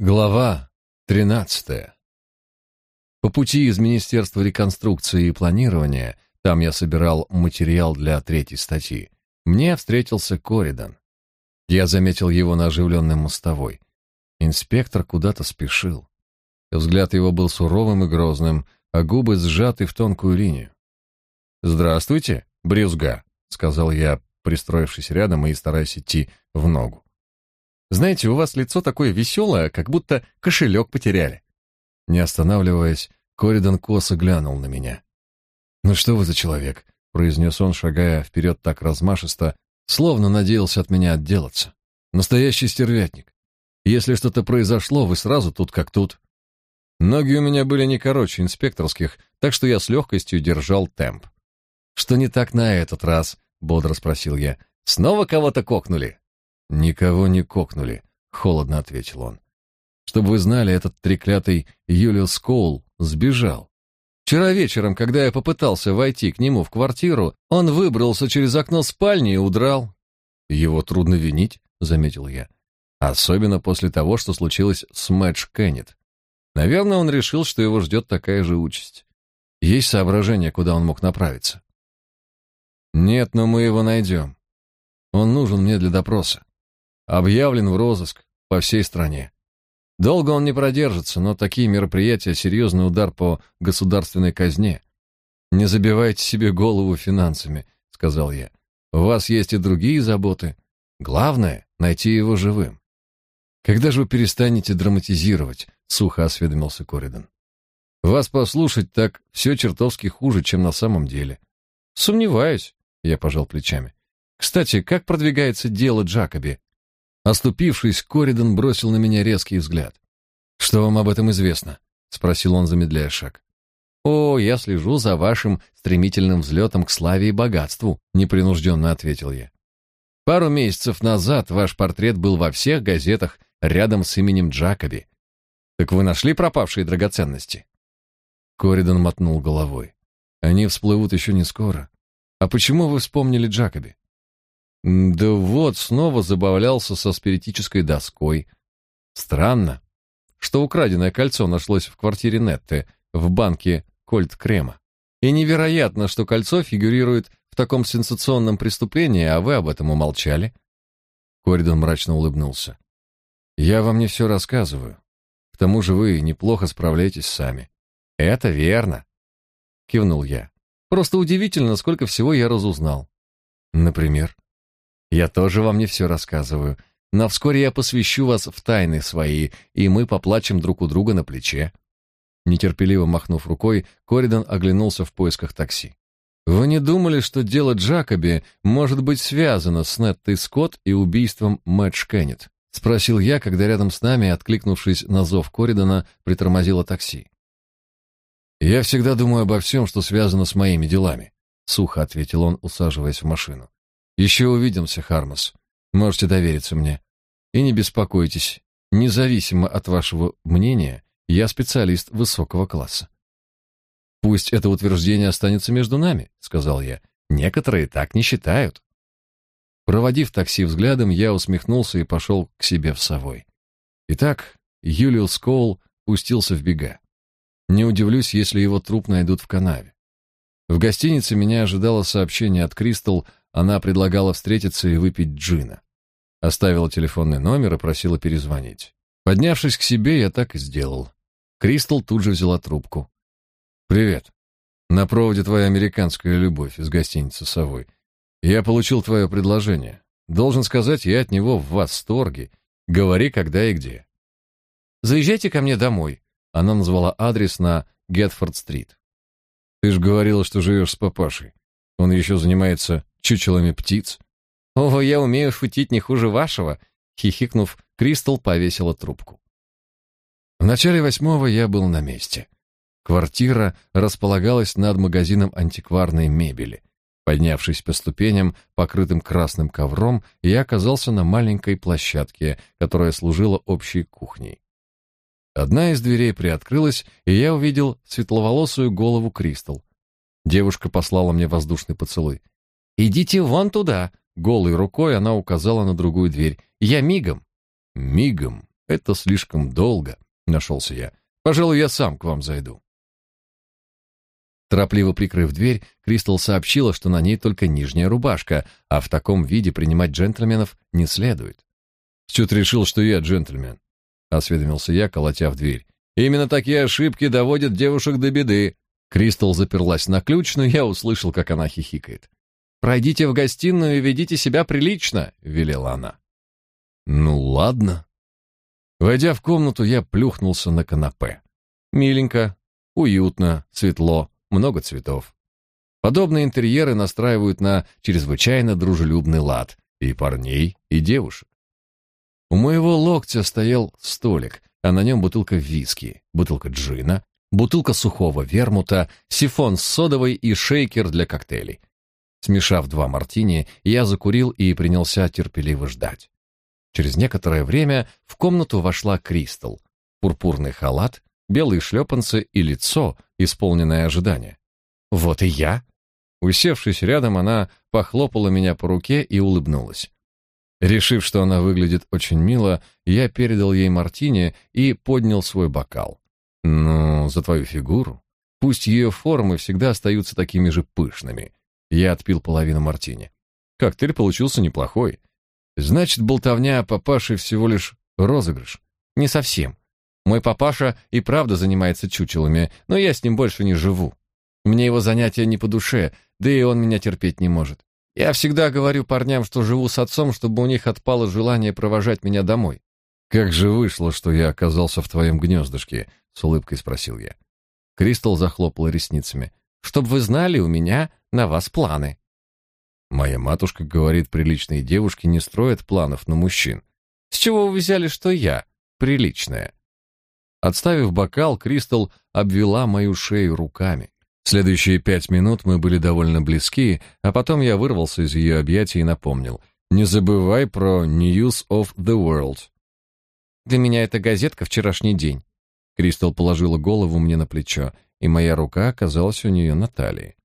Глава 13. По пути из Министерства реконструкции и планирования, там я собирал материал для третьей статьи, мне встретился Коридан. Я заметил его на оживленной мостовой. Инспектор куда-то спешил. Взгляд его был суровым и грозным, а губы сжаты в тонкую линию. «Здравствуйте, брюзга», — сказал я, пристроившись рядом и стараясь идти в ногу. Знаете, у вас лицо такое веселое, как будто кошелек потеряли. Не останавливаясь, Коридан косо глянул на меня. «Ну что вы за человек?» — произнес он, шагая вперед так размашисто, словно надеялся от меня отделаться. «Настоящий стервятник. Если что-то произошло, вы сразу тут как тут». Ноги у меня были не короче инспекторских, так что я с легкостью держал темп. «Что не так на этот раз?» — бодро спросил я. «Снова кого-то кокнули?» «Никого не кокнули», — холодно ответил он. «Чтобы вы знали, этот треклятый Юлиус Коул сбежал. Вчера вечером, когда я попытался войти к нему в квартиру, он выбрался через окно спальни и удрал. Его трудно винить, заметил я. Особенно после того, что случилось с Мэтч Кеннет. Наверное, он решил, что его ждет такая же участь. Есть соображение, куда он мог направиться? Нет, но мы его найдем. Он нужен мне для допроса. Объявлен в розыск по всей стране. Долго он не продержится, но такие мероприятия — серьезный удар по государственной казне. «Не забивайте себе голову финансами», — сказал я. «У вас есть и другие заботы. Главное — найти его живым». «Когда же вы перестанете драматизировать?» — сухо осведомился Коридан. «Вас послушать так все чертовски хуже, чем на самом деле». «Сомневаюсь», — я пожал плечами. «Кстати, как продвигается дело Джакоби? Оступившись, Коридан бросил на меня резкий взгляд. «Что вам об этом известно?» — спросил он, замедляя шаг. «О, я слежу за вашим стремительным взлетом к славе и богатству», — непринужденно ответил я. «Пару месяцев назад ваш портрет был во всех газетах рядом с именем Джакоби. Так вы нашли пропавшие драгоценности?» Коридан мотнул головой. «Они всплывут еще не скоро. А почему вы вспомнили Джакоби?» Да вот, снова забавлялся со спиритической доской. Странно, что украденное кольцо нашлось в квартире Нетты в банке Кольт Крема. И невероятно, что кольцо фигурирует в таком сенсационном преступлении, а вы об этом умолчали. Коридон мрачно улыбнулся. Я вам не все рассказываю. К тому же вы неплохо справляетесь сами. Это верно, кивнул я. Просто удивительно, сколько всего я разузнал. Например, я тоже вам не все рассказываю, но вскоре я посвящу вас в тайны свои, и мы поплачем друг у друга на плече. Нетерпеливо махнув рукой, Коридан оглянулся в поисках такси. Вы не думали, что дело Джакоби может быть связано с Неттой Скотт и убийством Мэтч Кеннет? спросил я, когда рядом с нами, откликнувшись на зов Коридана, притормозило такси. Я всегда думаю обо всем, что связано с моими делами, сухо ответил он, усаживаясь в машину. Еще увидимся, Хармас. Можете довериться мне. И не беспокойтесь, независимо от вашего мнения, я специалист высокого класса. Пусть это утверждение останется между нами, сказал я. Некоторые так не считают. Проводив такси взглядом, я усмехнулся и пошел к себе в совой. Итак, Юлиус Коул пустился в бега. Не удивлюсь, если его труп найдут в канаве. В гостинице меня ожидало сообщение от Кристал она предлагала встретиться и выпить джина. Оставила телефонный номер и просила перезвонить. Поднявшись к себе, я так и сделал. Кристал тут же взяла трубку. «Привет. На проводе твоя американская любовь из гостиницы «Совой». Я получил твое предложение. Должен сказать, я от него в восторге. Говори, когда и где». «Заезжайте ко мне домой». Она назвала адрес на Гетфорд-стрит. «Ты же говорила, что живешь с папашей. Он еще занимается чучелами птиц. О, я умею шутить не хуже вашего, хихикнув, Кристал повесила трубку. В начале восьмого я был на месте. Квартира располагалась над магазином антикварной мебели. Поднявшись по ступеням, покрытым красным ковром, я оказался на маленькой площадке, которая служила общей кухней. Одна из дверей приоткрылась, и я увидел светловолосую голову Кристал. Девушка послала мне воздушный поцелуй. «Идите вон туда!» Голой рукой она указала на другую дверь. «Я мигом!» «Мигом!» Это слишком долго, нашелся я. Пожалуй, я сам к вам зайду. Торопливо прикрыв дверь, Кристал сообщила, что на ней только нижняя рубашка, а в таком виде принимать джентльменов не следует. «С решил, что я джентльмен?» — осведомился я, колотя в дверь. «Именно такие ошибки доводят девушек до беды». Кристал заперлась на ключ, но я услышал, как она хихикает. «Пройдите в гостиную и ведите себя прилично», — велела она. «Ну ладно». Войдя в комнату, я плюхнулся на канапе. Миленько, уютно, светло много цветов. Подобные интерьеры настраивают на чрезвычайно дружелюбный лад и парней, и девушек. У моего локтя стоял столик, а на нем бутылка виски, бутылка джина, бутылка сухого вермута, сифон с содовой и шейкер для коктейлей. Смешав два мартини, я закурил и принялся терпеливо ждать. Через некоторое время в комнату вошла Кристал. Пурпурный халат, белые шлепанцы и лицо, исполненное ожидания. «Вот и я!» Усевшись рядом, она похлопала меня по руке и улыбнулась. Решив, что она выглядит очень мило, я передал ей мартини и поднял свой бокал. «Ну, за твою фигуру. Пусть ее формы всегда остаются такими же пышными». Я отпил половину мартини. Коктейль получился неплохой. Значит, болтовня о папаше всего лишь розыгрыш. Не совсем. Мой папаша и правда занимается чучелами, но я с ним больше не живу. Мне его занятия не по душе, да и он меня терпеть не может. Я всегда говорю парням, что живу с отцом, чтобы у них отпало желание провожать меня домой. Как же вышло, что я оказался в твоем гнездышке? с улыбкой спросил я. Кристал захлопала ресницами. Чтоб вы знали, у меня на вас планы. Моя матушка говорит, приличные девушки не строят планов на мужчин. С чего вы взяли, что я приличная? Отставив бокал, Кристал обвела мою шею руками. Следующие пять минут мы были довольно близки, а потом я вырвался из ее объятий и напомнил. «Не забывай про News of the World». «Для меня это газетка «Вчерашний день». Кристал положила голову мне на плечо, и моя рука оказалась у нее на талии.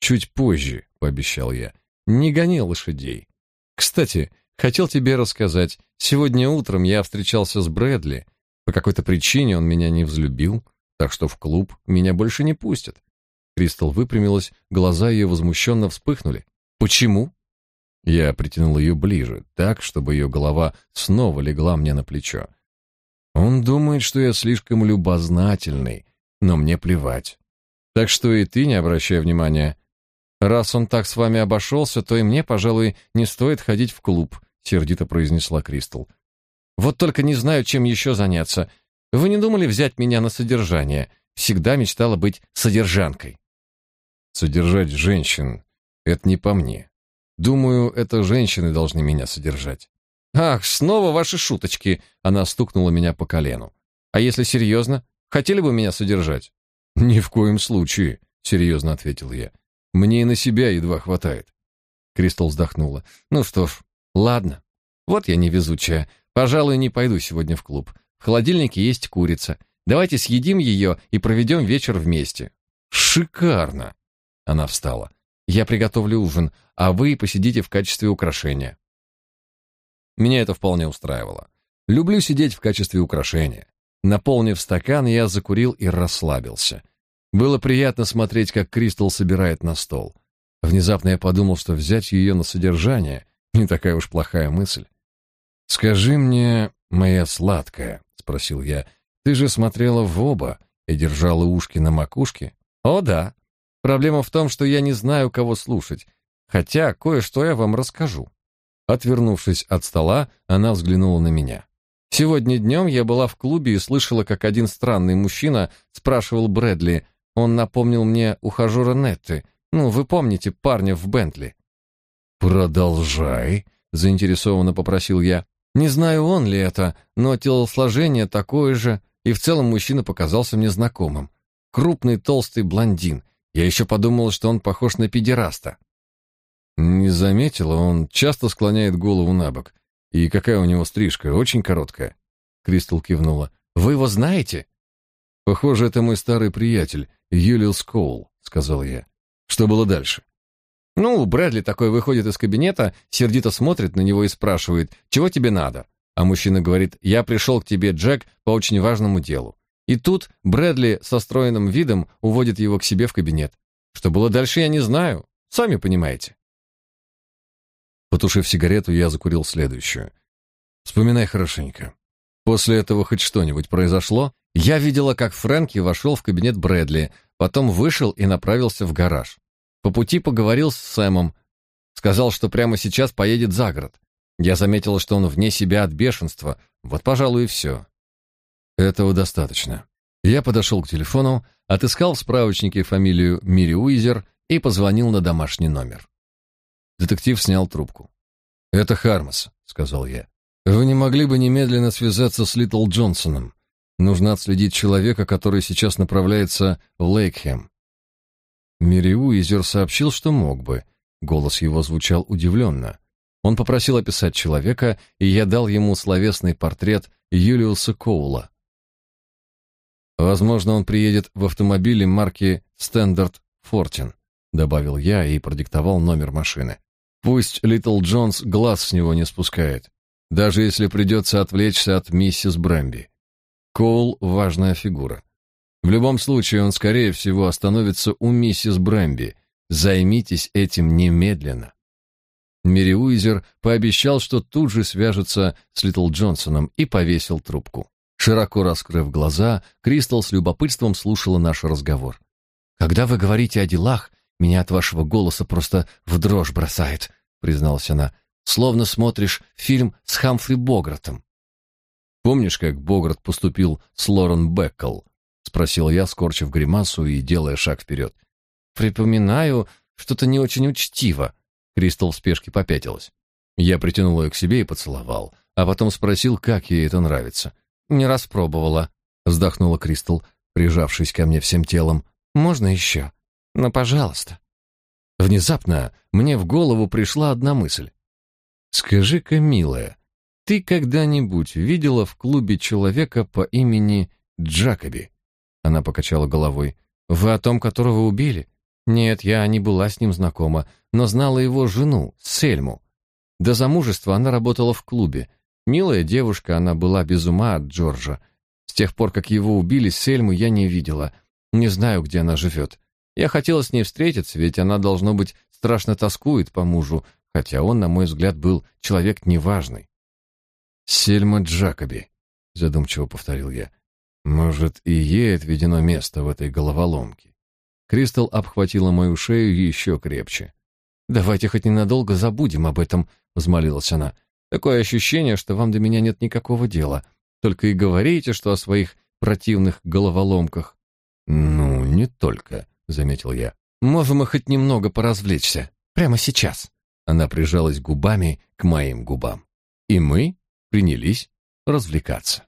«Чуть позже», — пообещал я, — «не гони лошадей. Кстати, хотел тебе рассказать, сегодня утром я встречался с Брэдли». По какой-то причине он меня не взлюбил, так что в клуб меня больше не пустят. Кристал выпрямилась, глаза ее возмущенно вспыхнули. «Почему?» Я притянул ее ближе, так, чтобы ее голова снова легла мне на плечо. Он думает, что я слишком любознательный, но мне плевать. Так что и ты не обращай внимания. Раз он так с вами обошелся, то и мне, пожалуй, не стоит ходить в клуб, сердито произнесла Кристал. Вот только не знаю, чем еще заняться. Вы не думали взять меня на содержание? Всегда мечтала быть содержанкой. Содержать женщин — это не по мне. Думаю, это женщины должны меня содержать. Ах, снова ваши шуточки. Она стукнула меня по колену. А если серьезно, хотели бы меня содержать? Ни в коем случае, серьезно ответил я. Мне и на себя едва хватает. Кристал вздохнула. Ну что ж, ладно. Вот я невезучая. Пожалуй, не пойду сегодня в клуб. В холодильнике есть курица. Давайте съедим ее и проведем вечер вместе. Шикарно. Она встала. Я приготовлю ужин, а вы посидите в качестве украшения. Меня это вполне устраивало. Люблю сидеть в качестве украшения. Наполнив стакан, я закурил и расслабился. Было приятно смотреть, как Кристал собирает на стол. Внезапно я подумал, что взять ее на содержание не такая уж плохая мысль. «Скажи мне, моя сладкая», — спросил я, — «ты же смотрела в оба и держала ушки на макушке?» «О, да. Проблема в том, что я не знаю, кого слушать, хотя кое-что я вам расскажу». Отвернувшись от стола, она взглянула на меня. «Сегодня днем я была в клубе и слышала, как один странный мужчина спрашивал Брэдли. Он напомнил мне ухажера Нетты. Ну, вы помните парня в Бентли?» «Продолжай», — заинтересованно попросил я. Не знаю, он ли это, но телосложение такое же, и в целом мужчина показался мне знакомым. Крупный толстый блондин. Я еще подумал, что он похож на педераста. Не заметила, он часто склоняет голову на бок. И какая у него стрижка, очень короткая. Кристал кивнула. Вы его знаете? Похоже, это мой старый приятель, Юлиус Коул, сказал я. Что было дальше? Ну, Брэдли такой выходит из кабинета, сердито смотрит на него и спрашивает, чего тебе надо? А мужчина говорит, я пришел к тебе, Джек, по очень важному делу. И тут Брэдли со стройным видом уводит его к себе в кабинет. Что было дальше, я не знаю. Сами понимаете. Потушив сигарету, я закурил следующую. Вспоминай хорошенько. После этого хоть что-нибудь произошло? Я видела, как Фрэнки вошел в кабинет Брэдли, потом вышел и направился в гараж. По пути поговорил с Сэмом, сказал, что прямо сейчас поедет за город. Я заметила, что он вне себя от бешенства. Вот, пожалуй, и все. Этого достаточно. Я подошел к телефону, отыскал в справочнике фамилию Мири Уизер и позвонил на домашний номер. Детектив снял трубку. «Это Хармас», — сказал я. «Вы не могли бы немедленно связаться с Литл Джонсоном? Нужно отследить человека, который сейчас направляется в Лейкхем». Мири Уизер сообщил, что мог бы. Голос его звучал удивленно. Он попросил описать человека, и я дал ему словесный портрет Юлиуса Коула. Возможно, он приедет в автомобиле марки Standard Fortin, добавил я и продиктовал номер машины. Пусть Литл Джонс глаз с него не спускает, даже если придется отвлечься от миссис Брэмби. Коул важная фигура. В любом случае, он скорее всего остановится у миссис Брэмби. Займитесь этим немедленно. Мериуизер пообещал, что тут же свяжется с Литл Джонсоном и повесил трубку. Широко раскрыв глаза, Кристал с любопытством слушала наш разговор. «Когда вы говорите о делах, меня от вашего голоса просто в дрожь бросает», — призналась она. «Словно смотришь фильм с Хамфри Богратом». «Помнишь, как Богарт поступил с Лорен Беккл?» — спросил я, скорчив гримасу и делая шаг вперед. «Припоминаю, что-то не очень учтиво». Кристал в спешке попятилась. Я притянул ее к себе и поцеловал, а потом спросил, как ей это нравится. «Не распробовала», — вздохнула Кристал, прижавшись ко мне всем телом. «Можно еще? Ну, пожалуйста». Внезапно мне в голову пришла одна мысль. «Скажи-ка, милая, ты когда-нибудь видела в клубе человека по имени Джакоби?» Она покачала головой. «Вы о том, которого убили?» «Нет, я не была с ним знакома, но знала его жену, Сельму. До замужества она работала в клубе, Милая девушка, она была без ума от Джорджа. С тех пор, как его убили, Сельму я не видела. Не знаю, где она живет. Я хотела с ней встретиться, ведь она, должно быть, страшно тоскует по мужу, хотя он, на мой взгляд, был человек неважный. «Сельма Джакоби», — задумчиво повторил я. «Может, и ей отведено место в этой головоломке?» Кристал обхватила мою шею еще крепче. «Давайте хоть ненадолго забудем об этом», — взмолилась она. Такое ощущение, что вам до меня нет никакого дела. Только и говорите, что о своих противных головоломках. Ну, не только, заметил я. Можем мы хоть немного поразвлечься. Прямо сейчас. Она прижалась губами к моим губам. И мы принялись развлекаться.